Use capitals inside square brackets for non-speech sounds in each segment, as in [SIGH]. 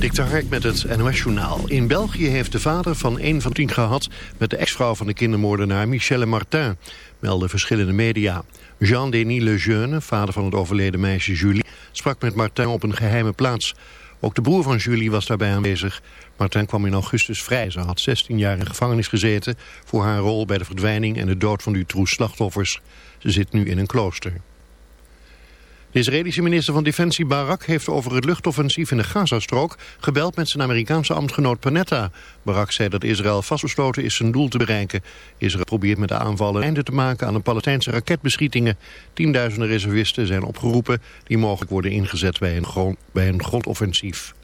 Dik Hark met het NOS-journaal. In België heeft de vader van een van tien gehad... met de ex-vrouw van de kindermoordenaar Michelle Martin, melden verschillende media. Jean-Denis Lejeune, vader van het overleden meisje Julie... sprak met Martin op een geheime plaats. Ook de broer van Julie was daarbij aanwezig. Martin kwam in augustus vrij. Ze had 16 jaar in gevangenis gezeten... voor haar rol bij de verdwijning en de dood van Dutroux slachtoffers. Ze zit nu in een klooster. De Israëlische minister van Defensie Barak heeft over het luchtoffensief in de Gazastrook gebeld met zijn Amerikaanse ambtgenoot Panetta. Barak zei dat Israël vastbesloten is zijn doel te bereiken. Israël probeert met de aanvallen een einde te maken aan de Palestijnse raketbeschietingen. Tienduizenden reservisten zijn opgeroepen die mogelijk worden ingezet bij een, bij een grondoffensief.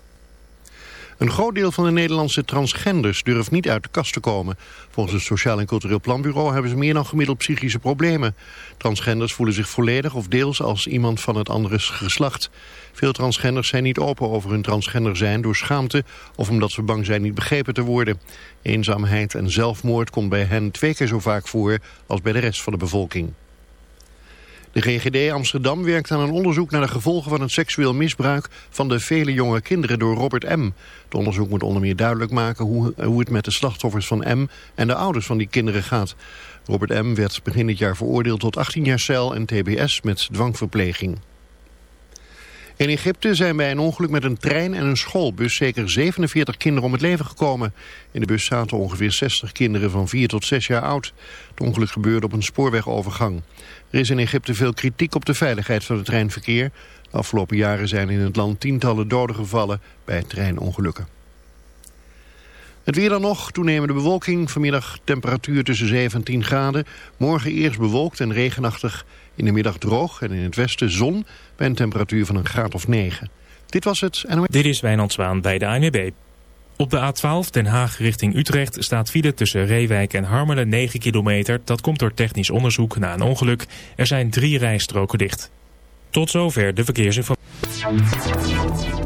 Een groot deel van de Nederlandse transgenders durft niet uit de kast te komen. Volgens het Sociaal en Cultureel Planbureau hebben ze meer dan gemiddeld psychische problemen. Transgenders voelen zich volledig of deels als iemand van het andere geslacht. Veel transgenders zijn niet open over hun transgender zijn door schaamte of omdat ze bang zijn niet begrepen te worden. Eenzaamheid en zelfmoord komt bij hen twee keer zo vaak voor als bij de rest van de bevolking. De GGD Amsterdam werkt aan een onderzoek naar de gevolgen van het seksueel misbruik van de vele jonge kinderen door Robert M. Het onderzoek moet onder meer duidelijk maken hoe, hoe het met de slachtoffers van M en de ouders van die kinderen gaat. Robert M. werd begin dit jaar veroordeeld tot 18 jaar cel en tbs met dwangverpleging. In Egypte zijn bij een ongeluk met een trein en een schoolbus zeker 47 kinderen om het leven gekomen. In de bus zaten ongeveer 60 kinderen van 4 tot 6 jaar oud. Het ongeluk gebeurde op een spoorwegovergang. Er is in Egypte veel kritiek op de veiligheid van het treinverkeer. De afgelopen jaren zijn in het land tientallen doden gevallen bij treinongelukken. Het weer dan nog, toenemende bewolking, vanmiddag temperatuur tussen 7 en 10 graden. Morgen eerst bewolkt en regenachtig, in de middag droog en in het westen zon bij een temperatuur van een graad of 9. Dit was het. Dit is Wijnand Zwaan bij de ANWB. Op de A12 Den Haag richting Utrecht staat file tussen Reewijk en Harmelen 9 kilometer. Dat komt door technisch onderzoek na een ongeluk. Er zijn drie rijstroken dicht. Tot zover de verkeersinformatie.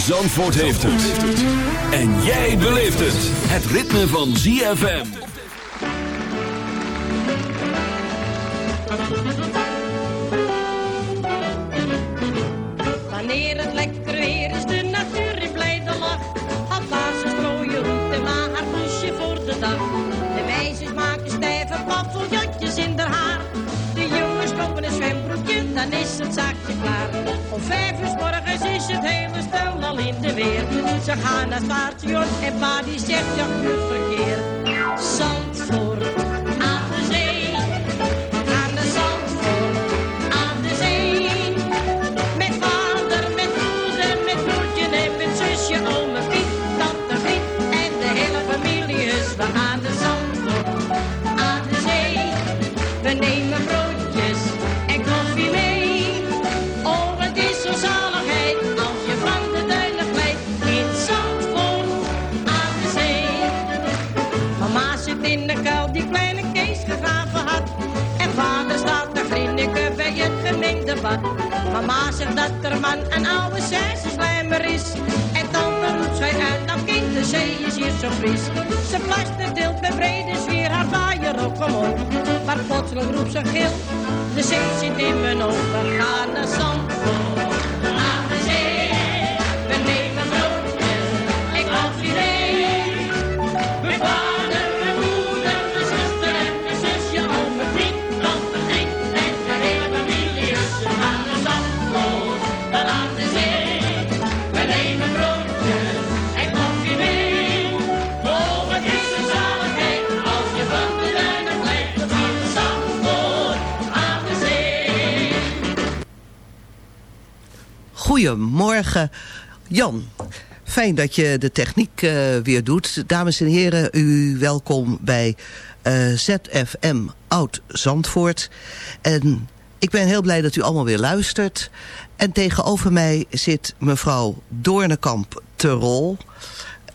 Zandvoort heeft het. En jij beleeft het. Het ritme van ZFM. Dan is het zaakje klaar. Om vijf uur morgens is het hele stel al in de weer. Ze gaan naar het en pa die zegt ja, verkeer. Zandvoort Mama zegt dat er man een oude slijmer is. En dan roept zij uit, dat kind, de zee is hier zo fris. Ze plaster deelt met brede sfeer haar vaaier op omhoog. Maar plotseling roept ze gil, de zee zit in mijn ogen. Gaan naar Zandvoort. Goedemorgen, Jan. Fijn dat je de techniek eh, weer doet. Dames en heren, u welkom bij eh, ZFM Oud Zandvoort. En ik ben heel blij dat u allemaal weer luistert. En tegenover mij zit mevrouw Doornekamp Terol.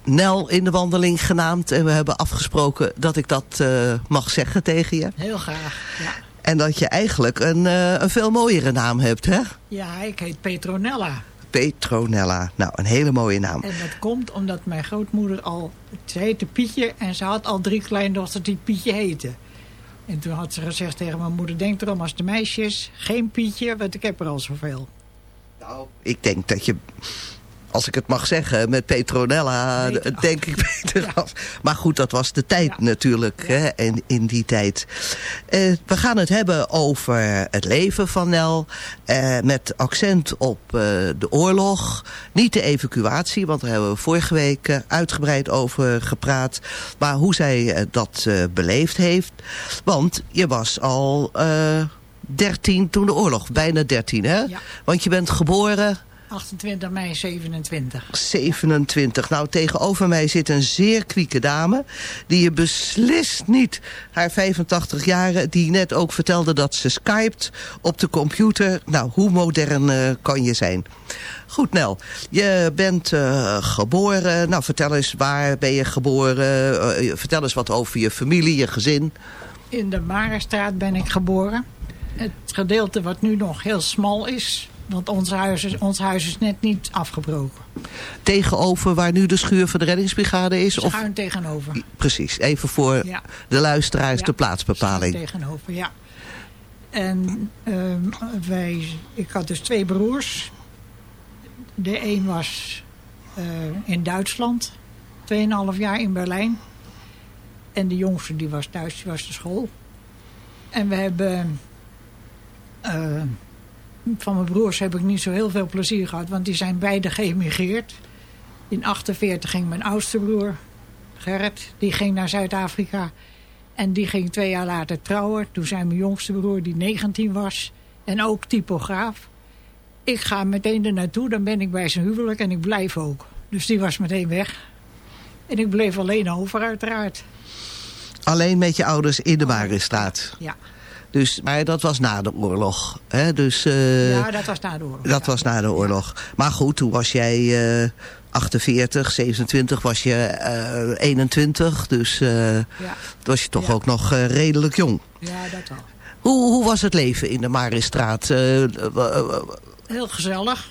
Nel in de wandeling genaamd. En we hebben afgesproken dat ik dat eh, mag zeggen tegen je. Heel graag, ja. En dat je eigenlijk een, eh, een veel mooiere naam hebt, hè? Ja, ik heet Petronella. Petronella. Nou, een hele mooie naam. En dat komt omdat mijn grootmoeder al... Ze heette Pietje en ze had al drie kleindochters die Pietje heten. En toen had ze gezegd tegen mijn moeder... Denk erom als de meisjes, geen Pietje, want ik heb er al zoveel. Nou, ik denk dat je, als ik het mag zeggen, met Petronella Beter denk ik beter af. Maar goed, dat was de tijd natuurlijk, hè, in, in die tijd. Eh, we gaan het hebben over het leven van Nel, eh, met accent op eh, de oorlog. Niet de evacuatie, want daar hebben we vorige week uitgebreid over gepraat. Maar hoe zij dat beleefd heeft. Want je was al... eh 13 toen de oorlog, bijna 13 hè? Ja. Want je bent geboren 28 mei 27. 27. Nou, tegenover mij zit een zeer kwieke dame... die je beslist niet, haar 85 jaren... die net ook vertelde dat ze skypt op de computer. Nou, hoe modern eh, kan je zijn? Goed, Nel. Je bent eh, geboren. Nou, vertel eens, waar ben je geboren? Eh, vertel eens wat over je familie, je gezin. In de Marenstraat ben ik geboren. Het gedeelte wat nu nog heel smal is... Want ons huis is, ons huis is net niet afgebroken. Tegenover waar nu de schuur van de reddingsbrigade is? Of, Schuin tegenover. precies, even voor Ja. de luisteraars Ja, de plaatsbepaling. schuin tegenover, ja. En ehm, wij, ik had dus twee broers. De een was eh, in Duitsland, 2,5 jaar in Berlijn. En de jongste die was thuis, die was de school. En we hebben... eh, van mijn broers heb ik niet zo heel veel plezier gehad, want die zijn beide geëmigreerd. In 48 ging mijn oudste broer, Gerrit, die ging naar Zuid-Afrika. En die ging twee jaar later trouwen. Toen zei mijn jongste broer, die 19 was, en ook typograaf. Ik ga meteen er naartoe, dan ben ik bij zijn huwelijk en ik blijf ook. Dus die was meteen weg. En ik bleef alleen over, uiteraard. Alleen met je ouders in de Marenstraat. Ja, Dus, maar dat was na de oorlog. Hè? Dus, eh, ja dat was na de oorlog. dat ja. was na de oorlog. Maar goed, toen was jij eh 48, 27, was je eh 21. Dus eh Ja, was je toch Ja. ook nog redelijk jong. ja, dat wel. Hoe, hoe was het leven in de Marenstraat? Eh, Heel gezellig.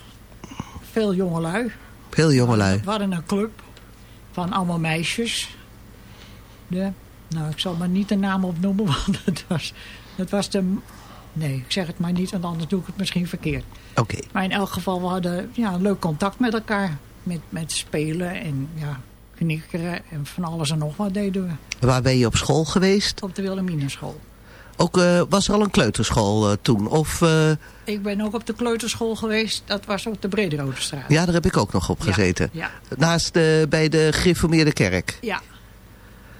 Veel jongelui. heel jongelui. We hadden een club van allemaal meisjes. De, nou, ik zal maar niet de naam opnoemen, [LAUGHS] want het was, het was de... Nee, ik zeg het maar niet, want anders doe ik het misschien verkeerd. Oké. Maar in elk geval, we hadden ja, een leuk contact met elkaar. Met, met spelen en ja, knikkeren en van alles en nog wat deden we. Waar ben je op school geweest? Op de Wilhelminenschool. Ook, eh, was er al een kleuterschool eh, toen? Of, eh, Ik ben ook op de kleuterschool geweest. Dat was op de Brederode straat. ja, daar heb ik ook nog op Ja, gezeten. Ja, Naast de, bij de gereformeerde kerk. ja.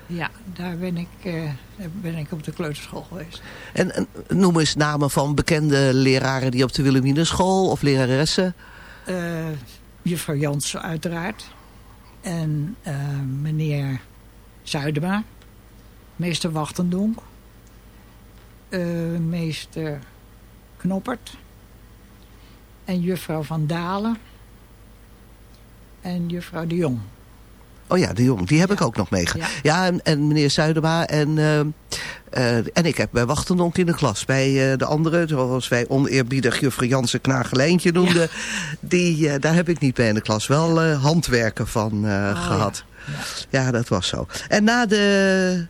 Ja, daar ben ik, eh, ben ik op de kleuterschool geweest. En, en noem eens namen van bekende leraren die op de Wilhelminenschool of leraressen. Eh, juffrouw Jansen uiteraard. En eh, meneer Zuidema. Meester Wachtendonk. meester Knoppert. En juffrouw Van Dalen. En juffrouw De Jong. Oh ja, de jong, die heb ik ook nog meegemaakt. Ja. En, en meneer Zuidema en, eh, eh, en ik heb bij Wachtendonk in de klas. Bij eh, de andere, zoals wij oneerbiedig juffrouw Jansen Knagelijntje noemden. Die, eh, daar heb ik niet bij in de klas. Wel handwerken van Oh, gehad. ja. Ja. dat was zo. En na de,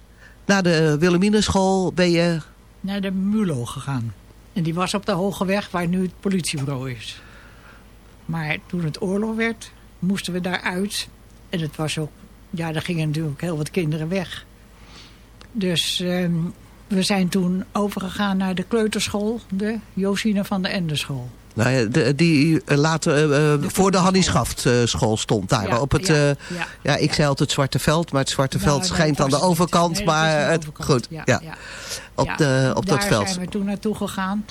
na de Wilhelminenschool ben je... Naar de Mulo gegaan. En die was op de Hoge Weg waar nu het politiebureau is. Maar toen het oorlog werd, moesten we daaruit. En het was ook... Ja, daar gingen natuurlijk heel wat kinderen weg. Dus ehm, we zijn toen overgegaan naar de kleuterschool. De Josine van de Endeschool. Nou ja, de, die eh, later eh, eh, voor de Hannie Schaft school stond daar. Ja, op het, ja, ik zei altijd Zwarte Veld, maar het Zwarte Nou, Veld schijnt aan de het overkant. Maar het, overkant. goed, ja, op, de, op dat daar veld. zijn we toen naartoe gegaan.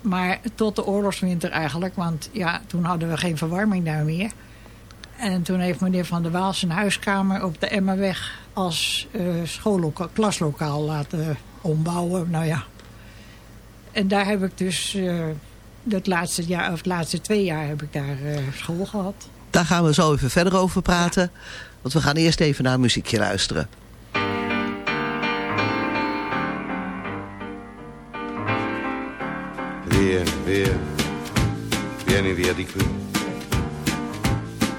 Maar tot de oorlogswinter eigenlijk. Want ja, toen hadden we geen verwarming daar meer. En toen heeft meneer Van der Waal zijn huiskamer op de Emmerweg... als eh schoollokaal, klaslokaal laten ombouwen. Nou ja. En daar heb ik dus... eh het laatste jaar, of de laatste twee jaar heb ik daar eh, school gehad. Daar gaan we zo even verder over praten. Want we gaan eerst even naar een muziekje luisteren. Via, via, vieni via di qui.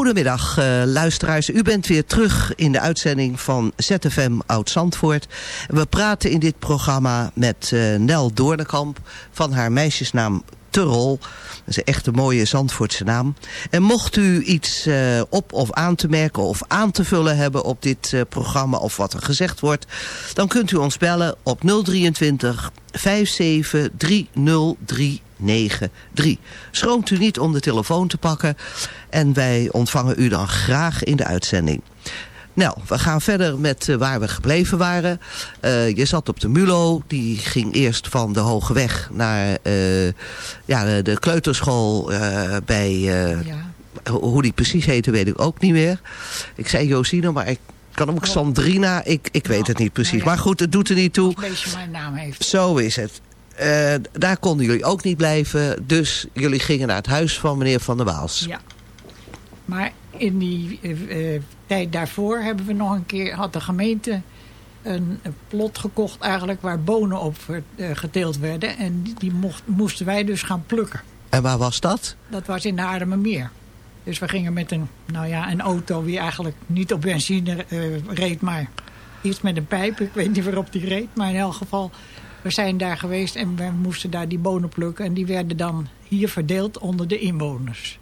Goedemiddag eh, luisteraars, u bent weer terug in de uitzending van ZFM Oud-Zandvoort. We praten in dit programma met eh, Nel Doornekamp van haar meisjesnaam Turrol. Dat is een echte mooie Zandvoortse naam. En mocht u iets eh, op of aan te merken of aan te vullen hebben op dit programma of wat er gezegd wordt, dan kunt u ons bellen op 023 57 30393. Schroomt u niet om de telefoon te pakken en wij ontvangen u dan graag in de uitzending. Nou, we gaan verder met eh, waar we gebleven waren. Eh, je zat op de Mulo, die ging eerst van de Hoge Weg naar eh, ja, de, de kleuterschool bij... Ja. hoe die precies heette weet ik ook niet meer. Ik zei Josine, maar ik kan ook Sandrina. Ik, ik weet het niet precies. Maar goed, het doet er niet toe. Een beetje mijn naam heeft. Zo is het. Eh, daar konden jullie ook niet blijven. Dus jullie gingen naar het huis van meneer Van der Waals. Ja. Maar in die eh, eh, tijd daarvoor hebben we nog een keer, had de gemeente een, plot gekocht eigenlijk waar bonen op geteeld werden. En die- mocht, moesten wij dus gaan plukken. En waar was dat? Dat was in de Haarlemmermeer. Dus we gingen met een, nou ja, een auto die eigenlijk niet op benzine reed, maar iets met een pijp. Ik weet niet waarop die reed, maar in elk geval, we zijn daar geweest en we moesten daar die bonen plukken. En die werden dan hier verdeeld onder de inwoners.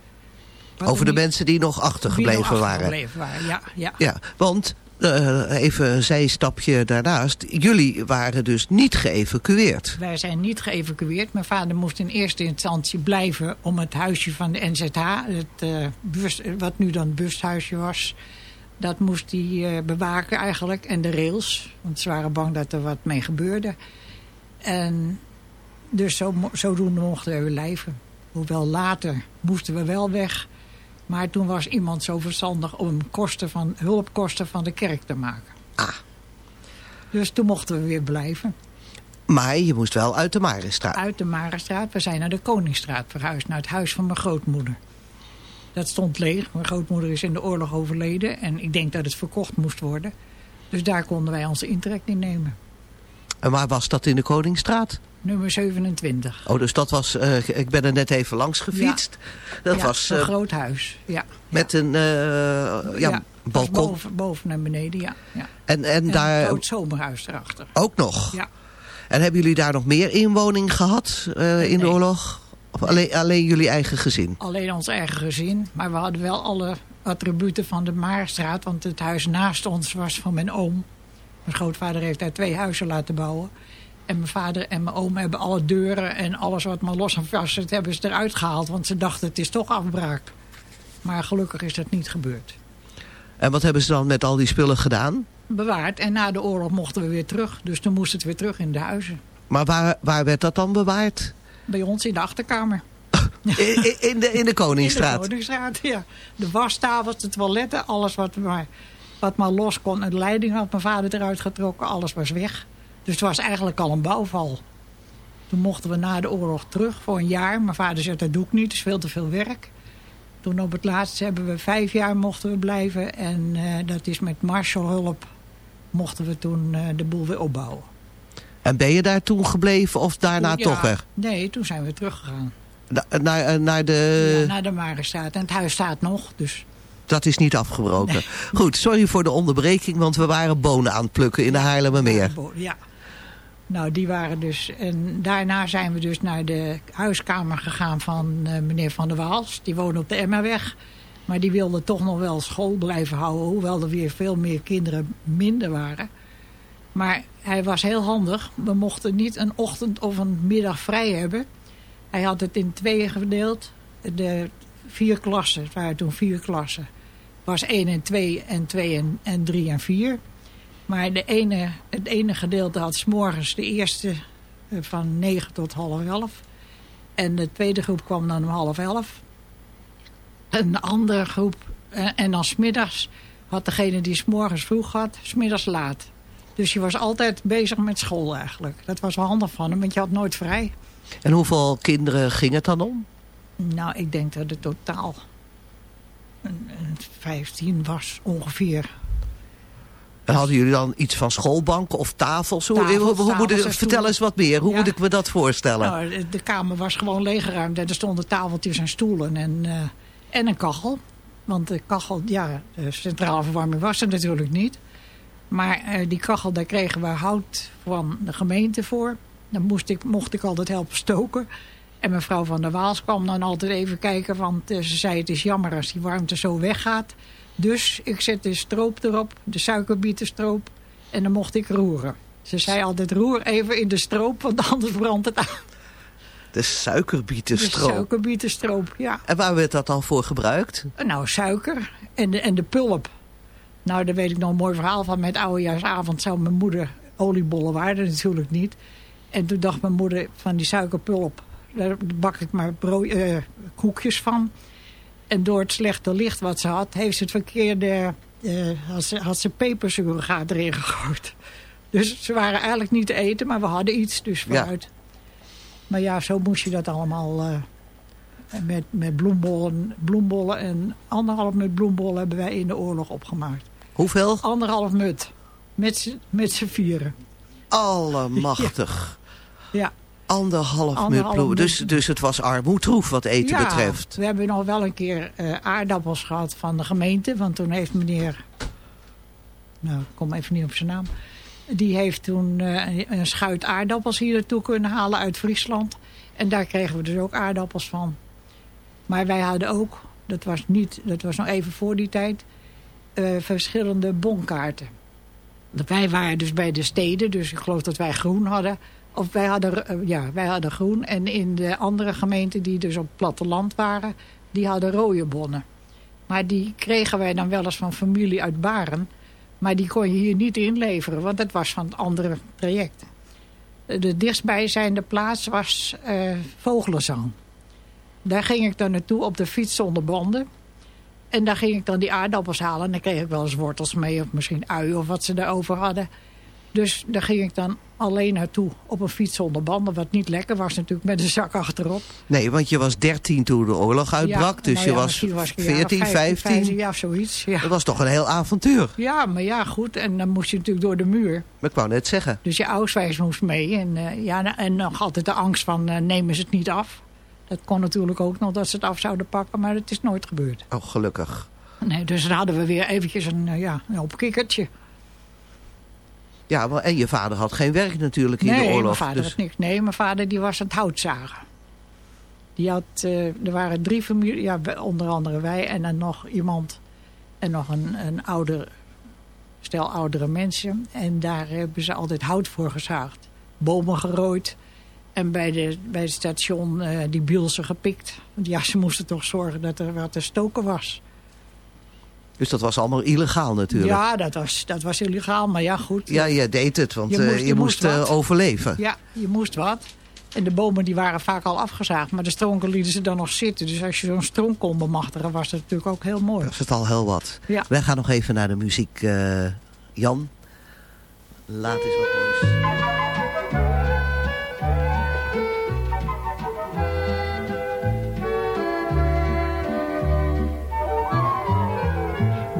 Wat Over er de mensen die nog die achtergebleven nog achtergebleven waren. Ja, ja. Ja, want eh, even een zijstapje daarnaast. Jullie waren dus niet geëvacueerd. Wij zijn niet geëvacueerd. Mijn vader moest in eerste instantie blijven om het huisje van de NZH... Het, eh, bus, wat nu dan het bushuisje was... dat moest hij eh, bewaken eigenlijk. En de rails, want ze waren bang dat er wat mee gebeurde. En dus zo, zodoende mochten we blijven. Hoewel later moesten we wel weg... Maar toen was iemand zo verstandig om kosten van, hulpkosten van de kerk te maken. Ah. Dus toen mochten we weer blijven. Maar je moest wel uit de Marenstraat. Uit de Marenstraat. We zijn naar de Koningsstraat verhuisd. Naar het huis van mijn grootmoeder. Dat stond leeg. Mijn grootmoeder is in de oorlog overleden. En ik denk dat het verkocht moest worden. Dus daar konden wij onze intrek in nemen. En waar was dat in de Koningsstraat? Nummer 27. Oh, dus dat was... eh, ik ben er net even langs gefietst. Dat Ja, was een eh, groot huis. Ja. met een eh, ja, balkon. Boven, boven naar beneden, ja. ja. En, en En een daar groot zomerhuis erachter. ook nog. Ja. En hebben jullie daar nog meer inwoning gehad eh, in de oorlog? Of alleen, alleen jullie eigen gezin? Alleen ons eigen gezin. Maar we hadden wel alle attributen van de Maarstraat. Want het huis naast ons was van mijn oom. Mijn grootvader heeft daar twee huizen laten bouwen. En mijn vader en mijn oom hebben alle deuren en alles wat maar los en vast zit... hebben ze eruit gehaald. Want ze dachten het is toch afbraak. Maar gelukkig is dat niet gebeurd. En wat hebben ze dan met al die spullen gedaan? Bewaard. En na de oorlog mochten we weer terug. Dus toen moest het weer terug in de huizen. Maar waar, waar werd dat dan bewaard? Bij ons in de achterkamer. [LAUGHS] In, in- in de, in de [LAUGHS] In Koningsstraat? de Koningsstraat, ja. De wastafels, de toiletten, alles wat maar, wat maar los kon. En de leiding had mijn vader eruit getrokken, alles was weg. Dus het was eigenlijk al een bouwval. Toen mochten we na de oorlog terug voor een jaar. Mijn vader zei, dat doe ik niet, het is veel te veel werk. Toen op het laatst hebben we vijf jaar mochten we blijven. En eh, dat is met Marshallhulp mochten we toen eh, de boel weer opbouwen. En ben je daar toen gebleven of daarna Ja, toch weg? Nee, toen zijn we teruggegaan. Na- naar, eh, naar de... ja, naar de Marenstraat. En het huis staat nog, dus... Dat is niet afgebroken. Goed, sorry voor de onderbreking, want we waren bonen aan het plukken in de Haarlemmermeer. Ja. Nou, die waren dus... En daarna zijn we dus naar de huiskamer gegaan van eh, meneer Van der Waals. Die woonde op de Emmaweg. Maar die wilde toch nog wel school blijven houden. Hoewel er weer veel meer kinderen minder waren. Maar hij was heel handig. We mochten niet een ochtend of een middag vrij hebben. Hij had het in tweeën gedeeld. De vier klassen, het waren toen vier klassen. Was 1 en 2 en 2 en, en 3 en 4. Maar de ene, het ene gedeelte had 's morgens de eerste eh, van 9 tot half 11. En de tweede groep kwam dan om half 11. Een andere groep, eh, en dan smiddags had degene die 's morgens vroeg had, smiddags laat. Dus je was altijd bezig met school eigenlijk. Dat was wel handig van hem, want je had nooit vrij. En hoeveel kinderen ging het dan om? Nou, ik denk dat het totaal 15 was ongeveer. En hadden jullie dan iets van schoolbanken of tafels? Hoe, Tafels, hoe, hoe moet ik, vertel eens wat meer. Hoe Ja. moet ik me dat voorstellen? Nou, de- de kamer was gewoon leeggeruimd. En er stonden tafeltjes en stoelen en, eh, en een kachel. Want de kachel, ja, de centrale verwarming was er natuurlijk niet. Maar eh, die kachel, daar kregen we hout van de gemeente voor. Dan moest ik, mocht ik altijd helpen stoken. En mevrouw van der Waals kwam dan altijd even kijken. Want eh, ze zei het is jammer als die warmte zo weggaat. Dus ik zet de stroop erop, de suikerbietensstroop. En dan mocht ik roeren. Ze zei altijd roer even in de stroop, want anders brandt het aan. De De suikerbietenstro. suikerbietensstroop, ja. En waar werd dat dan voor gebruikt? Nou, suiker en de, en de pulp. Nou, daar weet ik nog een mooi verhaal van. Met oudejaarsavond zou mijn moeder... Oliebollen waren er natuurlijk niet. En toen dacht mijn moeder van die suikerpulp... daar bak ik maar brood, eh, koekjes van. En door het slechte licht wat ze had... heeft ze het verkeerde... eh, had, ze, had ze erin gegooid. [LAUGHS] Dus ze waren eigenlijk niet te eten, maar we hadden iets, dus Ja. vooruit. Maar ja, zo moest je dat allemaal... eh, met, met bloembollen, bloembollen en anderhalf mut bloembollen hebben wij in de oorlog opgemaakt. Hoeveel? Anderhalf mut. Met z'n- Met z'n vieren. Allemachtig. Ja. Anderhalf Anderhalf. Dus, dus het was armoedroef wat eten ja, betreft. we hebben nog wel een keer eh, aardappels gehad van de gemeente. Want toen heeft meneer... Nou, ik kom even niet op zijn naam. Die heeft toen eh, een- een schuit aardappels hier naartoe kunnen halen uit Friesland. En daar kregen we dus ook aardappels van. Maar wij hadden ook, dat was, niet, dat was nog even voor die tijd... eh, verschillende bonkaarten. Wij waren dus bij de steden, dus ik geloof dat wij groen hadden. Of wij hadden, eh, ja, wij hadden groen. En in de andere gemeenten die dus op het platteland waren, die hadden rode bonnen. Maar die kregen wij dan wel eens van familie uit Baren. Maar die kon je hier niet inleveren, want dat was van het andere traject. De dichtstbijzijnde plaats was uh, Vogelenzang. Daar ging ik dan naartoe op de fiets zonder banden. En daar ging ik dan die aardappels halen. En dan kreeg ik wel eens wortels mee of misschien uien of wat ze erover hadden. Dus daar ging ik dan alleen naartoe op een fiets zonder banden. Wat niet lekker was natuurlijk met een zak achterop. Nee, want je was 13 toen de oorlog uitbrak. dus nou je was, was 14, 15. Ja, zoiets. Ja. Dat was toch een heel avontuur. Ja, maar ja, goed. En dan moest je natuurlijk door de muur. Maar ik wou net zeggen. Dus je auswijs moest mee. En, uh, ja, en nog altijd de angst van uh, nemen ze het niet af. Dat kon natuurlijk ook nog dat ze het af zouden pakken. Maar het is nooit gebeurd. Oh, gelukkig. Nee, dus dan hadden we weer eventjes een, uh, ja, een opkikkertje. Ja, en je vader had geen werk natuurlijk in de oorlog. Nee, mijn vader dus... had niks. Nee, mijn vader die was aan het houtzagen. Die had, uh, er waren drie families, ja, onder andere wij en dan nog iemand. En nog een, een ouder, stel oudere mensen. En daar hebben ze altijd hout voor gezaagd. Bomen gerooid. En bij, de, bij het station uh, die bielsen gepikt. Want ja, ze moesten toch zorgen dat er wat te stoken was. Dus dat was allemaal illegaal natuurlijk. Ja, dat was, dat was illegaal, maar ja goed. Ja, je deed het, want je moest, je je moest, moest overleven. Ja, je moest wat. En de bomen die waren vaak al afgezaagd, maar de stronken lieten ze dan nog zitten. Dus als je zo'n stronk kon bemachtigen, was dat natuurlijk ook heel mooi. Dat is het al heel wat. Ja. Wij gaan nog even naar de muziek. Uh, Jan, laat eens wat moois.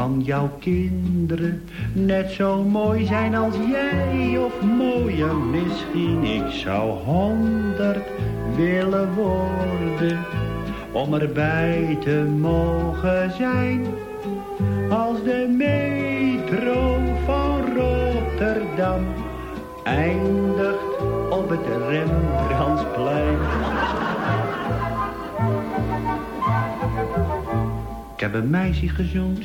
van jouw kinderen net zo mooi zijn als jij of mooier misschien. Ik zou honderd willen worden om erbij te mogen zijn als de metro van Rotterdam eindigt op het Rembrandtsplein. Ik heb een meisje gezoend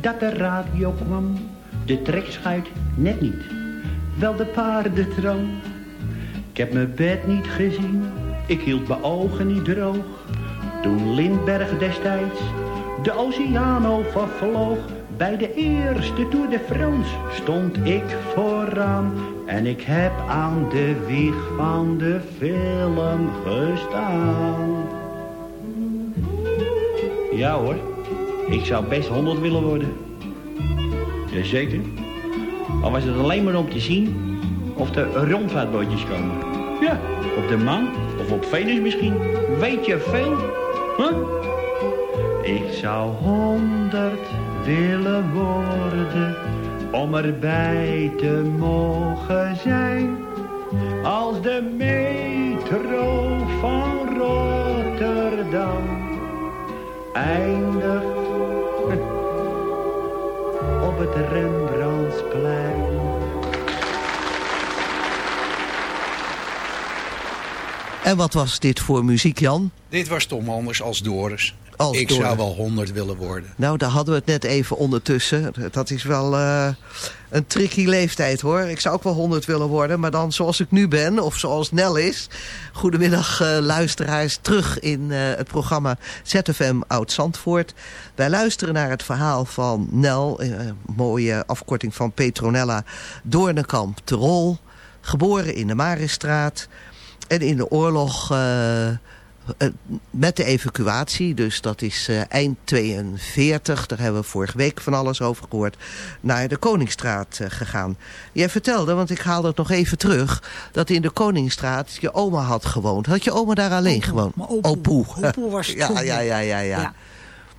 dat de radio kwam. De trekschuit net niet, wel de paardentram. Ik heb mijn bed niet gezien, ik hield mijn ogen niet droog. Toen Lindberg destijds de oceaan overvloog. Bij de eerste Tour de France stond ik vooraan. En ik heb aan de wieg van de film gestaan. Ja hoor. Ik zou best 100 willen worden. Jazeker. Al was het alleen maar om te zien of er rondvaartbootjes komen. Ja, op de maan of op Venus misschien. Weet je veel? Huh? Ik zou honderd willen worden om erbij te mogen zijn. Als de metro van Rotterdam eindigt het Rembrandtsplein. En wat was dit voor muziek, Jan? Dit was Tom Anders als Doris. Als ik zou wel 100 willen worden. Nou, daar hadden we het net even ondertussen. Dat is wel eh, een tricky leeftijd, hoor. Ik zou ook wel 100 willen worden, maar dan zoals ik nu ben, of zoals Nel is. Goedemiddag, eh, luisteraars, terug in eh, het programma ZFM Oud-Zandvoort. Wij luisteren naar het verhaal van Nel, mooie afkorting van Petronella Doornekamp Terol. Geboren in de Marisstraat en in de oorlog... eh, met de evacuatie, dus dat is eh, eind 42, daar hebben we vorige week van alles over gehoord, naar de Koningsstraat eh, gegaan. Jij vertelde, want ik haalde het nog even terug, dat in de Koningsstraat je oma had gewoond. Had je oma daar alleen gewoond? Opoe. Opoe. Opoe was [LAUGHS] ja, toen, ja, ja, ja, ja. Ja.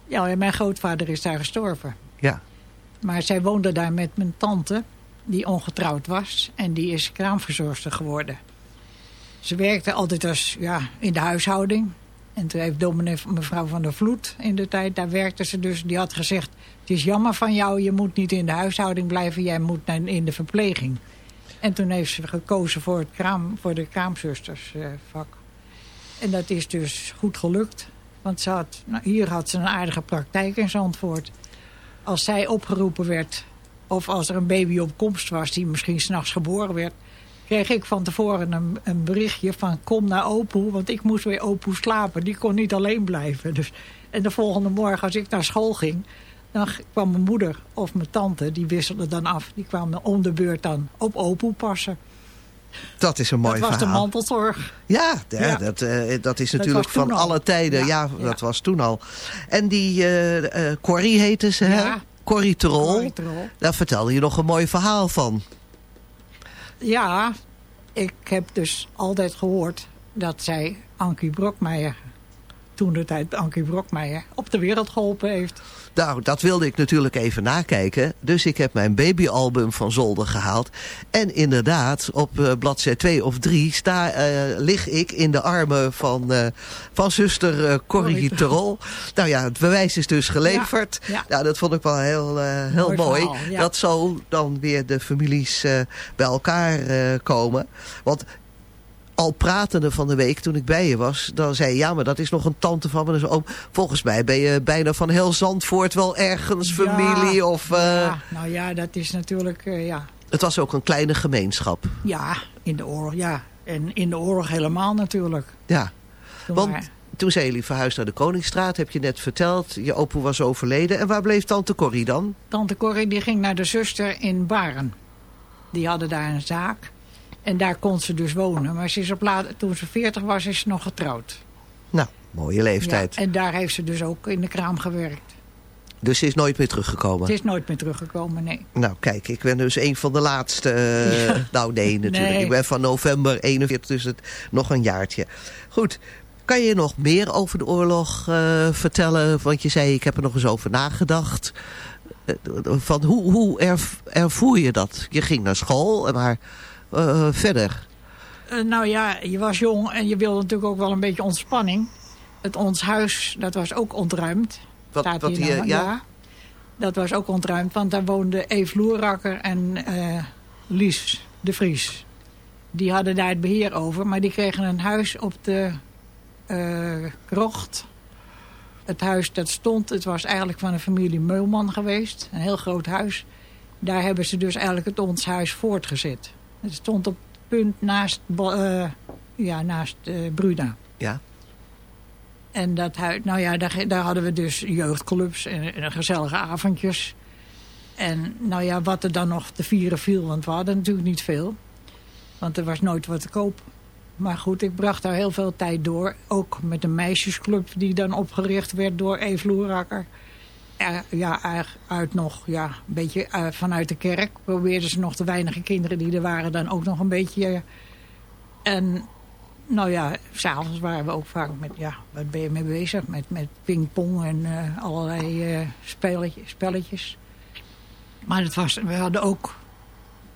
Ja, mijn grootvader is daar gestorven. Ja. Maar zij woonde daar met mijn tante, die ongetrouwd was. En die is kraamverzorgster geworden. Ze werkte altijd als, ja, in de huishouding. En toen heeft dominee mevrouw van der Vloed in de tijd, daar werkte ze dus. Die had gezegd, het is jammer van jou, je moet niet in de huishouding blijven. Jij moet in de verpleging. En toen heeft ze gekozen voor, het kraam, voor de kraamzustersvak. en dat is dus goed gelukt. Want ze had, nou, hier had ze een aardige praktijk in Zandvoort. Als zij opgeroepen werd, of als er een baby op komst was... die misschien s'nachts geboren werd... kreeg ik van tevoren een, een berichtje van... kom naar Opoe, want ik moest weer Opoe slapen. Die kon niet alleen blijven. Dus, en de volgende morgen, als ik naar school ging... dan kwam mijn moeder of mijn tante, die wisselden dan af. Die kwamen om de beurt dan op Opoe passen. Dat is een mooi dat was de verhaal. mantelzorg. Ja, ja, Ja. Dat, eh, dat is natuurlijk van al. alle tijden. Ja, Ja, dat was toen al. En die eh, Corrie heette ze, hè? Corrie Terol. Corrie Terol. Daar vertelde je nog een mooi verhaal van. Ja, ik heb dus altijd gehoord dat zij Ankie Brokmeijer, toen de tijd Ankie Brokmeijer, op de wereld geholpen heeft. Nou, dat wilde ik natuurlijk even nakijken. Dus ik heb mijn babyalbum van zolder gehaald. En inderdaad, op eh, bladzij 2 of 3 sta, eh, lig ik in de armen van, eh, van zuster Corrie Terol. Nou ja, het bewijs is dus geleverd. Ja, ja. Nou, dat vond ik wel heel, heel mooi. Mooi verhaal, ja. Dat zo dan weer de families bij elkaar komen. Want al pratende van de week toen ik bij je was, dan zei je, ja, maar dat is nog een tante van me. Dus oom, volgens mij ben je bijna van heel Zandvoort wel ergens familie. Ja, Of, eh, ja, nou ja, dat is natuurlijk, eh, ja, Het was ook een kleine gemeenschap. ja, in de oorlog, ja. En in de oorlog helemaal natuurlijk. Ja, Toen want toen zijn jullie verhuisd naar de Koningsstraat, heb je net verteld. Je opa was overleden. En waar bleef tante Corrie dan? Tante Corrie die ging naar de zuster in Baren. Die hadden daar een zaak. En daar kon ze dus wonen. Maar ze is op laat, toen ze 40 was, is ze nog getrouwd. Nou, mooie leeftijd. Ja, en daar heeft ze dus ook in de kraam gewerkt. Dus ze is nooit meer teruggekomen. Het is nooit meer teruggekomen, nee. Nou, kijk, ik ben dus een van de laatste. eh, Ja. Nou, nee, [LAUGHS] natuurlijk. Nee. Ik ben van november 41, dus het nog een jaartje. Goed. Kan je nog meer over de oorlog eh, vertellen? Want je zei, ik heb er nog eens over nagedacht. Eh, van hoe hoe erv- ervoer je dat? Je ging naar school, maar eh, verder. Eh, nou ja, je was jong en je wilde natuurlijk ook wel een beetje ontspanning. Het ons huis, dat was ook ontruimd. Wat, Staat wat hier nou, ja? Dat was ook ontruimd, want daar woonden Eve Loerakker en eh, Lies de Vries. Die hadden daar het beheer over, maar die kregen een huis op de eh krocht. Het huis dat stond, het was eigenlijk van een familie Meulman geweest. Een heel groot huis. Daar hebben ze dus eigenlijk het ons huis voortgezet. Het stond op het punt naast, eh, ja, naast eh, Bruna. Ja. En dat huis, nou ja, daar, daar hadden we dus jeugdclubs en, en gezellige avondjes. En nou ja, wat er dan nog te vieren viel, want we hadden natuurlijk niet veel. Want er was nooit wat te koop. Maar goed, ik bracht daar heel veel tijd door. Ook met een meisjesclub die dan opgericht werd door Eve Loerakker. Er- ja, uit nog, ja, een beetje eh, vanuit de kerk probeerden ze nog de weinige kinderen die er waren dan ook nog een beetje En nou ja, s'avonds waren we ook vaak met, ja, wat ben je mee bezig? Met, met pingpong en eh, allerlei spelletjes, spelletjes. Maar het was, we hadden ook,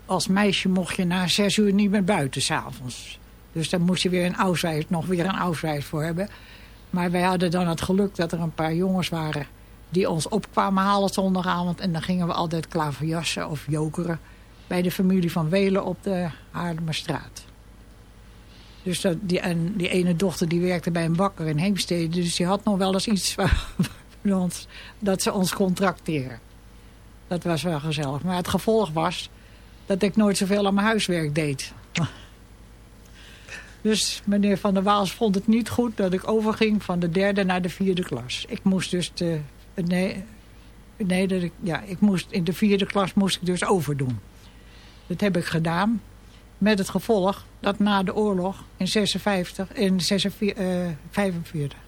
als meisje mocht je na zes uur niet meer buiten s'avonds. Dus daar moest je weer een auswijs, nog weer een auswijs voor hebben. Maar wij hadden dan het geluk dat er een paar jongens waren die ons opkwamen halen zondagavond. En dan gingen we altijd klaverjassen of jokeren bij de familie van Welen op de Haarlemmerstraat. Dus dat, die, en die ene dochter die werkte bij een bakker in Heemstede. Dus die had nog wel eens iets van [LAUGHS] ons, dat ze ons contracteren. Dat was wel gezellig. Maar het gevolg was dat ik nooit zoveel aan mijn huiswerk deed. [LAUGHS] Dus meneer Van der Waals vond het niet goed dat ik overging van de derde naar de vierde klas. Ik moest dus de, nee, nee dat ik, ja, ik moest, in de vierde klas moest ik dus overdoen. Dat heb ik gedaan. Met het gevolg dat na de oorlog in 56, in 46, uh, 45...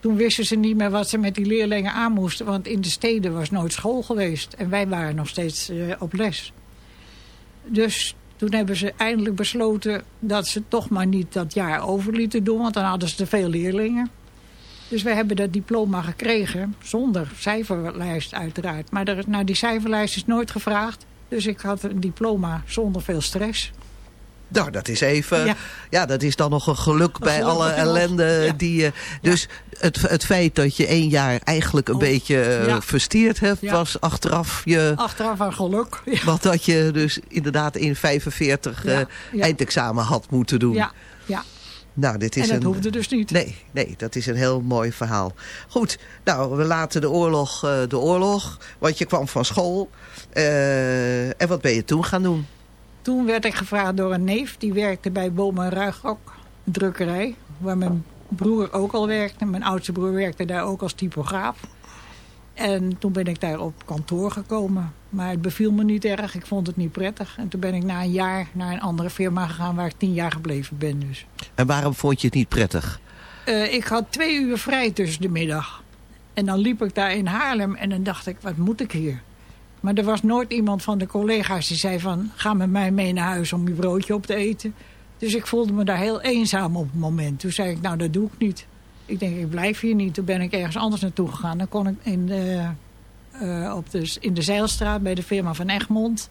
Toen wisten ze niet meer wat ze met die leerlingen aan moesten. Want in de steden was nooit school geweest. En wij waren nog steeds uh, op les. Dus toen hebben ze eindelijk besloten dat ze toch maar niet dat jaar over lieten doen. Want dan hadden ze te veel leerlingen. Dus we hebben dat diploma gekregen. Zonder cijferlijst uiteraard. Maar er, nou, die cijferlijst is nooit gevraagd. Dus ik had een diploma zonder veel stress. Nou, dat is even... Ja, dat is dan nog een geluk bij alle ellende. Die, uh, dus het, het feit dat je één jaar eigenlijk een oh, beetje ja. verstierd hebt... was achteraf je... Achteraf een geluk. Want dat je dus inderdaad in 45 uh, eindexamen had moeten doen. Ja, ja. Nou, dit is en dat een... hoefde dus niet. Nee, nee, dat is een heel mooi verhaal. Goed, nou, we laten de oorlog uh, de oorlog. Want je kwam van school. Uh, en wat ben je toen gaan doen? Toen werd ik gevraagd door een neef. Die werkte bij Boom en Ruigrok, een drukkerij. Waar mijn broer ook al werkte. Mijn oudste broer werkte daar ook als typograaf. En toen ben ik daar op kantoor gekomen. Maar het beviel me niet erg. Ik vond het niet prettig. En toen ben ik na een jaar naar een andere firma gegaan... waar ik tien jaar gebleven ben dus. En waarom vond je het niet prettig? Uh, ik had twee uur vrij tussen de middag. En dan liep ik daar in Haarlem en dan dacht ik, wat moet ik hier? Maar er was nooit iemand van de collega's die zei van... ga met mij mee naar huis om je broodje op te eten. Dus ik voelde me daar heel eenzaam op het moment. Toen zei ik, nou dat doe ik niet. Ik denk, ik blijf hier niet. Toen ben ik ergens anders naartoe gegaan. Dan kon ik in de, uh, op de, in de Zeilstraat bij de firma van Egmond.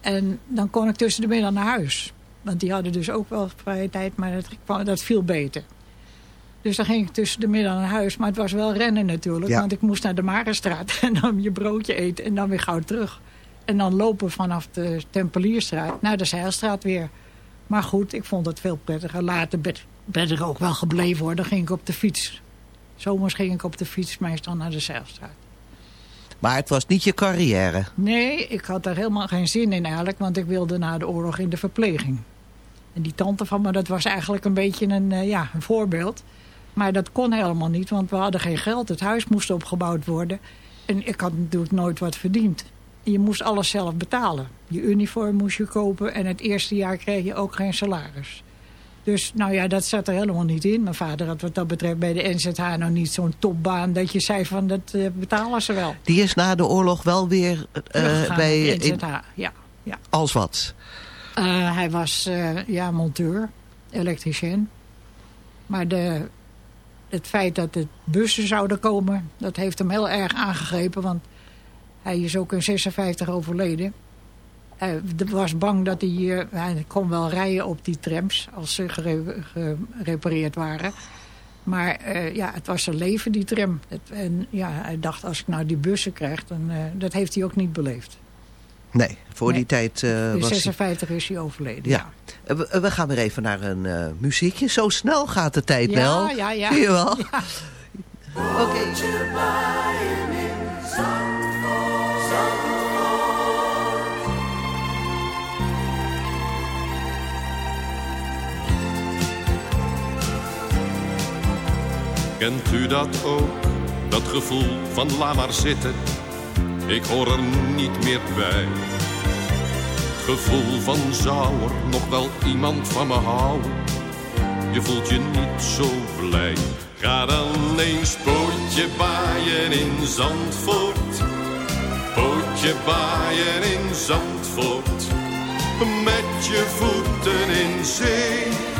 En dan kon ik tussen de middag naar huis. Want die hadden dus ook wel vrije tijd, maar dat, dat viel beter. Dus dan ging ik tussen de middag naar huis. Maar het was wel rennen natuurlijk. Ja. Want ik moest naar de Marenstraat [LAUGHS] en dan je broodje eten en dan weer gauw terug. En dan lopen vanaf de Tempelierstraat naar de Zeilstraat weer. Maar goed, ik vond het veel prettiger. Later ben, ik ook wel gebleven hoor. Dan ging ik op de fiets. Zomers ging ik op de fiets meestal naar de Zeilstraat. Maar het was niet je carrière? Nee, ik had daar helemaal geen zin in eigenlijk. Want ik wilde na de oorlog in de verpleging. En die tante van me, dat was eigenlijk een beetje een, uh, ja, een voorbeeld. Maar dat kon helemaal niet, want we hadden geen geld. Het huis moest opgebouwd worden. En ik had natuurlijk nooit wat verdiend. Je moest alles zelf betalen. Je uniform moest je kopen en het eerste jaar kreeg je ook geen salaris. Dus nou ja, dat zat er helemaal niet in. Mijn vader had wat dat betreft bij de NZH nou niet zo'n topbaan... dat je zei van, dat uh, betalen ze wel. Die is na de oorlog wel weer uh, bij... NZH, ja, ja. Als wat? Uh, hij was ja, monteur, elektricien. Maar de, het feit dat de bussen zouden komen... dat heeft hem heel erg aangegrepen, want hij is ook in 56 overleden. Hij was bang dat hij... hij kon wel rijden op die trams als ze gerepareerd waren. Maar uh, ja, het was zijn leven, die tram. Het, en ja, hij dacht, als ik nou die bussen krijg... dan uh, dat heeft hij ook niet beleefd. Nee, voor nee. die tijd uh, in was 56 hij... is hij overleden, ja. ja. We, we, gaan weer even naar een uh, muziekje. Zo snel gaat de tijd ja, wel. Ja, ja, Zie je wel? Ja. Oké. Okay. Kent u dat ook, dat gevoel van laat maar zitten ik hoor er niet meer bij. Het gevoel van zou er nog wel iemand van me houden. Je voelt je niet zo blij. Ga dan eens pootje baaien in Zandvoort. Pootje baaien in Zandvoort. met je voeten in zee.